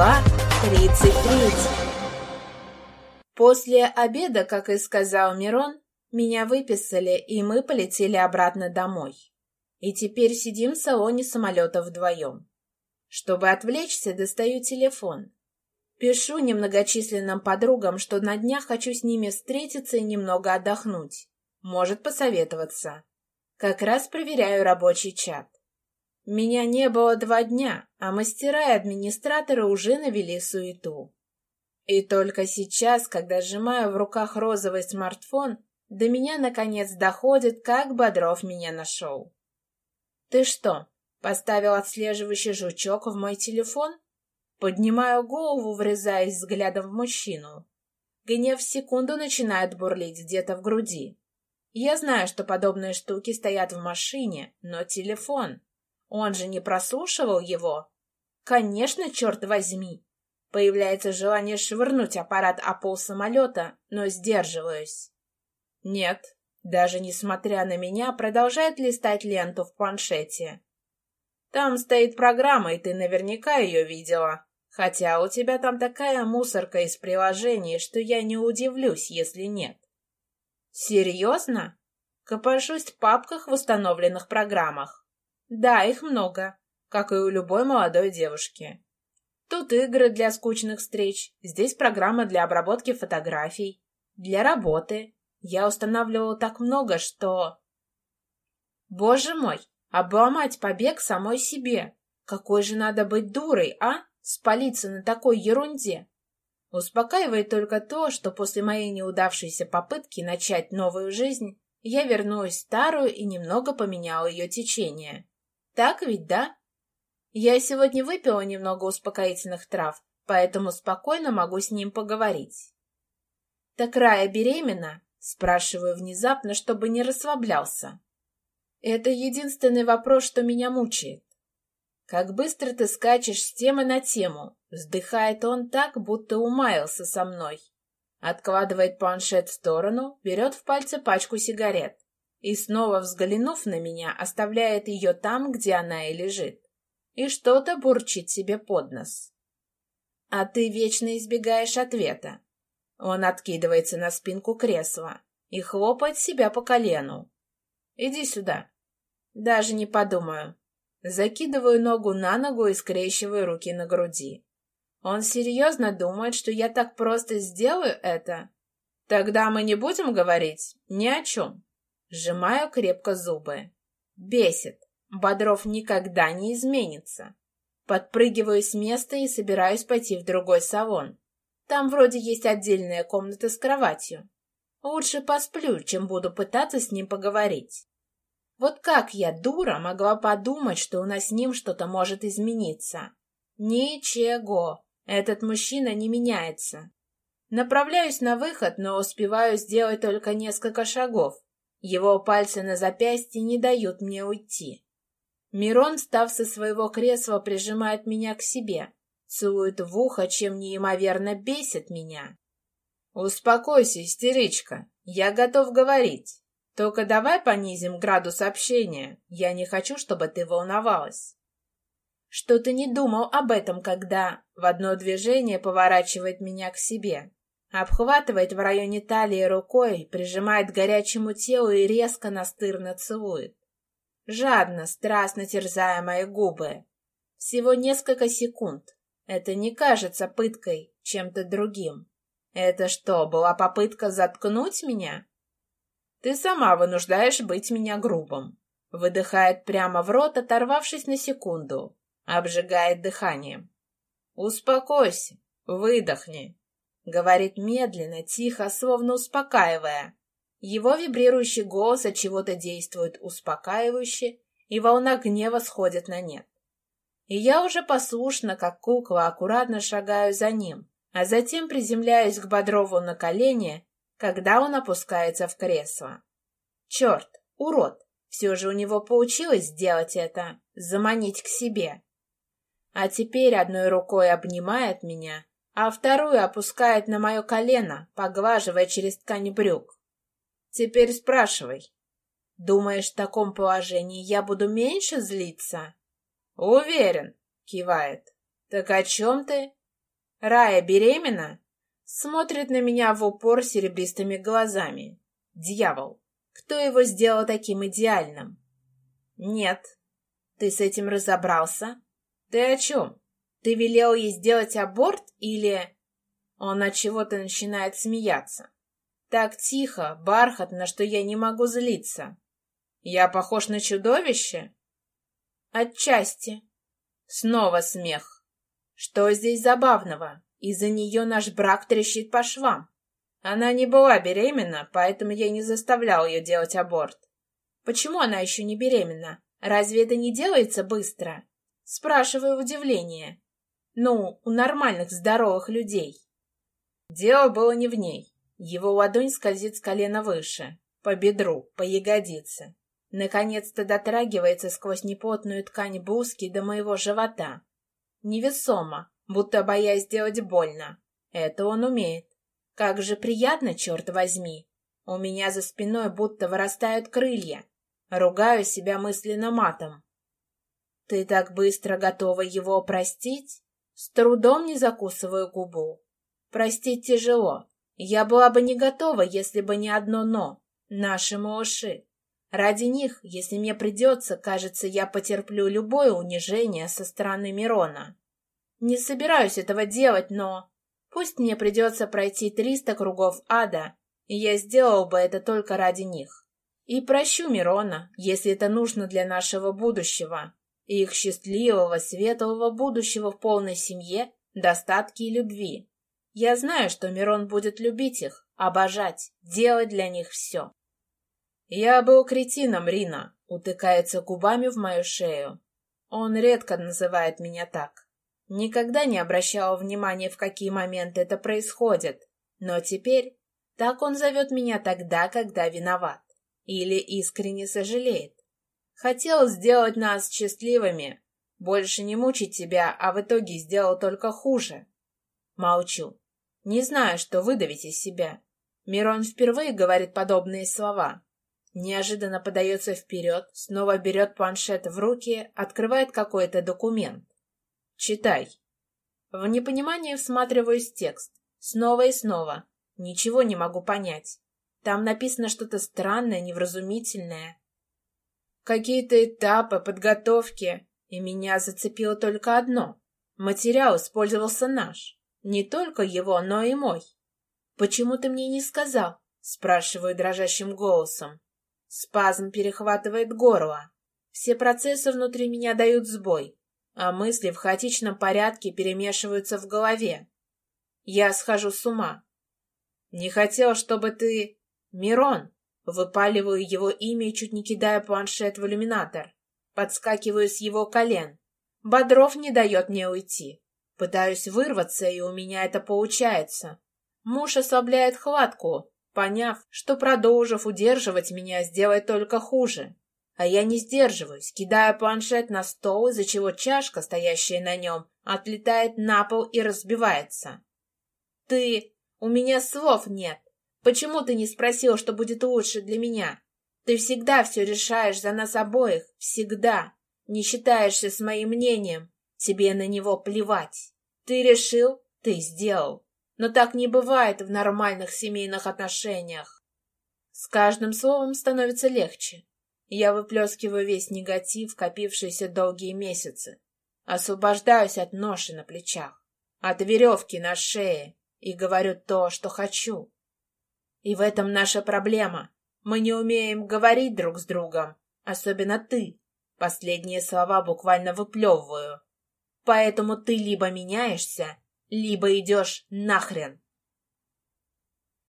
Глава 33 После обеда, как и сказал Мирон, меня выписали, и мы полетели обратно домой. И теперь сидим в салоне самолета вдвоем. Чтобы отвлечься, достаю телефон. Пишу немногочисленным подругам, что на днях хочу с ними встретиться и немного отдохнуть. Может посоветоваться. Как раз проверяю рабочий чат. Меня не было два дня, а мастера и администраторы уже навели суету. И только сейчас, когда сжимаю в руках розовый смартфон, до меня наконец доходит, как Бодров меня нашел. «Ты что, поставил отслеживающий жучок в мой телефон?» Поднимаю голову, врезаясь взглядом в мужчину. Гнев в секунду начинает бурлить где-то в груди. Я знаю, что подобные штуки стоят в машине, но телефон... Он же не прослушивал его. Конечно, черт возьми. Появляется желание швырнуть аппарат о пол самолета, но сдерживаюсь. Нет, даже несмотря на меня, продолжает листать ленту в планшете. Там стоит программа, и ты наверняка ее видела. Хотя у тебя там такая мусорка из приложений, что я не удивлюсь, если нет. Серьезно? Копошусь в папках в установленных программах. Да, их много, как и у любой молодой девушки. Тут игры для скучных встреч, здесь программа для обработки фотографий, для работы. Я устанавливала так много, что... Боже мой, обломать побег самой себе. Какой же надо быть дурой, а? Спалиться на такой ерунде. Успокаивает только то, что после моей неудавшейся попытки начать новую жизнь, я вернулась в старую и немного поменяла ее течение. Так ведь, да? Я сегодня выпила немного успокоительных трав, поэтому спокойно могу с ним поговорить. «Так Рая беременна?» — спрашиваю внезапно, чтобы не расслаблялся. Это единственный вопрос, что меня мучает. «Как быстро ты скачешь с темы на тему!» Вздыхает он так, будто умаялся со мной. Откладывает планшет в сторону, берет в пальцы пачку сигарет и, снова взглянув на меня, оставляет ее там, где она и лежит, и что-то бурчит себе под нос. «А ты вечно избегаешь ответа». Он откидывается на спинку кресла и хлопает себя по колену. «Иди сюда». «Даже не подумаю. Закидываю ногу на ногу и скрещиваю руки на груди. Он серьезно думает, что я так просто сделаю это? Тогда мы не будем говорить ни о чем. Сжимаю крепко зубы. Бесит. Бодров никогда не изменится. Подпрыгиваю с места и собираюсь пойти в другой салон. Там вроде есть отдельная комната с кроватью. Лучше посплю, чем буду пытаться с ним поговорить. Вот как я, дура, могла подумать, что у нас с ним что-то может измениться? Ничего, этот мужчина не меняется. Направляюсь на выход, но успеваю сделать только несколько шагов. Его пальцы на запястье не дают мне уйти. Мирон, встав со своего кресла, прижимает меня к себе, целует в ухо, чем неимоверно бесит меня. «Успокойся, истеричка, я готов говорить». Только давай понизим градус общения. Я не хочу, чтобы ты волновалась. Что ты не думал об этом, когда в одно движение поворачивает меня к себе, обхватывает в районе талии рукой, прижимает к горячему телу и резко настырно целует. Жадно, страстно терзая мои губы. Всего несколько секунд. Это не кажется пыткой, чем-то другим. Это что, была попытка заткнуть меня? Ты сама вынуждаешь быть меня грубым. Выдыхает прямо в рот, оторвавшись на секунду. Обжигает дыханием. Успокойся, выдохни. Говорит медленно, тихо, словно успокаивая. Его вибрирующий голос от чего-то действует успокаивающе, и волна гнева сходит на нет. И я уже послушно, как кукла, аккуратно шагаю за ним, а затем приземляюсь к Бодрову на колени когда он опускается в кресло. Черт, урод! Все же у него получилось сделать это, заманить к себе. А теперь одной рукой обнимает меня, а вторую опускает на мое колено, поглаживая через ткань брюк. Теперь спрашивай. Думаешь, в таком положении я буду меньше злиться? Уверен, кивает. Так о чем ты? Рая беременна? Смотрит на меня в упор серебристыми глазами. Дьявол, кто его сделал таким идеальным? Нет. Ты с этим разобрался? Ты о чем? Ты велел ей сделать аборт или... Он от чего-то начинает смеяться. Так тихо, бархатно, что я не могу злиться. Я похож на чудовище? Отчасти. Снова смех. Что здесь забавного? Из-за нее наш брак трещит по швам. Она не была беременна, поэтому я не заставлял ее делать аборт. Почему она еще не беременна? Разве это не делается быстро? Спрашиваю удивление. Ну, у нормальных, здоровых людей. Дело было не в ней. Его ладонь скользит с колена выше, по бедру, по ягодице. Наконец-то дотрагивается сквозь неплотную ткань блузки до моего живота. Невесомо, будто боясь сделать больно. Это он умеет. Как же приятно, черт возьми. У меня за спиной будто вырастают крылья. Ругаю себя мысленно матом. Ты так быстро готова его простить? С трудом не закусываю губу. Простить тяжело. Я была бы не готова, если бы не одно «но». Наши малыши. Ради них, если мне придется, кажется, я потерплю любое унижение со стороны Мирона. Не собираюсь этого делать, но... Пусть мне придется пройти триста кругов ада, и я сделал бы это только ради них. И прощу Мирона, если это нужно для нашего будущего, и их счастливого, светлого будущего в полной семье, достатке и любви. Я знаю, что Мирон будет любить их, обожать, делать для них все. «Я был кретином, Рина», — утыкается губами в мою шею. Он редко называет меня так. Никогда не обращал внимания, в какие моменты это происходит. Но теперь так он зовет меня тогда, когда виноват. Или искренне сожалеет. Хотел сделать нас счастливыми. Больше не мучить тебя, а в итоге сделал только хуже. Молчу. Не знаю, что выдавить из себя. Мирон впервые говорит подобные слова. Неожиданно подается вперед, снова берет планшет в руки, открывает какой-то документ. «Читай». В непонимании всматриваюсь в текст. Снова и снова. Ничего не могу понять. Там написано что-то странное, невразумительное. Какие-то этапы подготовки, и меня зацепило только одно. Материал использовался наш. Не только его, но и мой. «Почему ты мне не сказал?» — спрашиваю дрожащим голосом. Спазм перехватывает горло. Все процессы внутри меня дают сбой, а мысли в хаотичном порядке перемешиваются в голове. Я схожу с ума. Не хотел, чтобы ты... Мирон! Выпаливаю его имя чуть не кидаю планшет в иллюминатор. Подскакиваю с его колен. Бодров не дает мне уйти. Пытаюсь вырваться, и у меня это получается. Муж ослабляет хватку, поняв, что, продолжив удерживать меня, сделает только хуже. А я не сдерживаюсь, кидая планшет на стол, из-за чего чашка, стоящая на нем, отлетает на пол и разбивается. «Ты... У меня слов нет. Почему ты не спросил, что будет лучше для меня? Ты всегда все решаешь за нас обоих, всегда. Не считаешься с моим мнением. Тебе на него плевать. Ты решил, ты сделал. Но так не бывает в нормальных семейных отношениях. С каждым словом становится легче. Я выплескиваю весь негатив, копившийся долгие месяцы. Освобождаюсь от ноши на плечах, от веревки на шее и говорю то, что хочу. И в этом наша проблема. Мы не умеем говорить друг с другом, особенно ты. Последние слова буквально выплевываю. Поэтому ты либо меняешься, либо идешь нахрен.